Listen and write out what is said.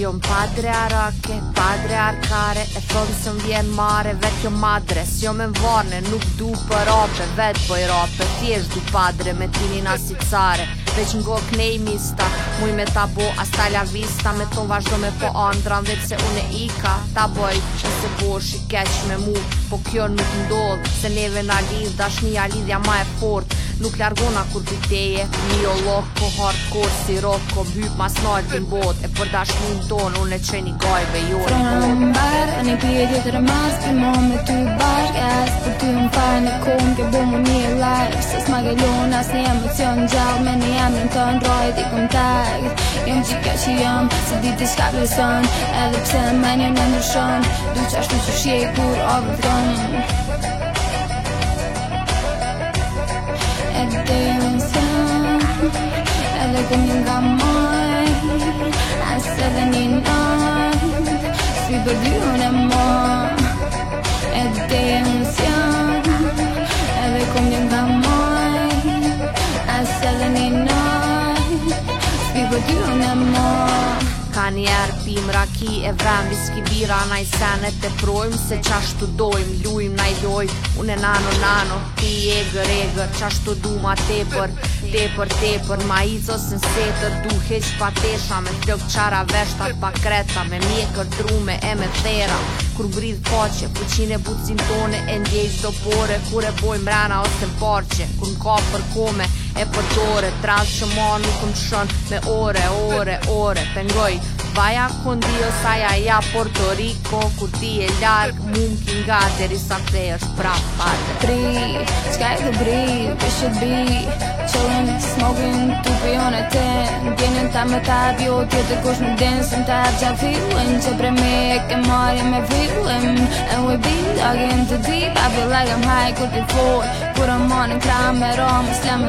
Jo më padre a rake, padre a rkare E thonë se më vjen mare, vetë jo madre Së jo me më vane, nuk du për rape Vetë bëj rape, thjesht du padre Me tini nasi care Veç n'go knej mi Muj me ta bo, as ta vista Me ton vazhdo me po andran Dhe se une i ka ta boj Që se po është i keq me mu Po kjo nuk ndodh Se neve na lidh Dash një alidhja ma e fort Nuk largona kur biteje Një o loh ko po hardcore si rock Ko mbyp mas nalë të bot E për dash një ton Une që një gajve jore Fra në më bërë A një pje djetër mas Për ma me ty bashk Es për ty më fajnë në kom Kjo bo më një lajk Se s'ma as një emocion gjall Me një emrin të ndrojt i që kjo që jam Se ditë i s'ka besën Edhe pse në menje në ndryshën Du që ashtu që shje i kur ove dronë Edhe të jenë në sënë Edhe ku një nga moj Asë edhe një nëtë Si për dyrën e moj për ty në më Ka njerë erë pimë raki e vremë Viski bira na i senet e projmë Se qashtu dojmë, lujmë na i dojmë Une nano nano, ti e gër e gër Qashtu du ma tepër, tepër, tepër Ma i zosën se du duhe patesha Me të të qara veshtat pa kreta Me mjekër drume e me thera kur ngridh poqe Pëqin e butësin tone e ndjej zdo bore Kur e boj mrana ose në porqe Kur në ka për kome e për tore Trans që ma nuk më shën me ore, ore, ore Pengoj, Vaja kun o saja ja ja Porto Rico Kur ti e ljarë, mund ki nga Deri sa te është prap padre Tri, qka e dhubri, pëshë bi Qëllën, smogin, tu pion e ten Djenin ta me ta vjo, tjetër kush në den Sëm ta gja fillin, që pre me e ke marje me fillin And we be dogin të deep I feel like I'm high, kur ti fort Kur I'm on e kram e më slem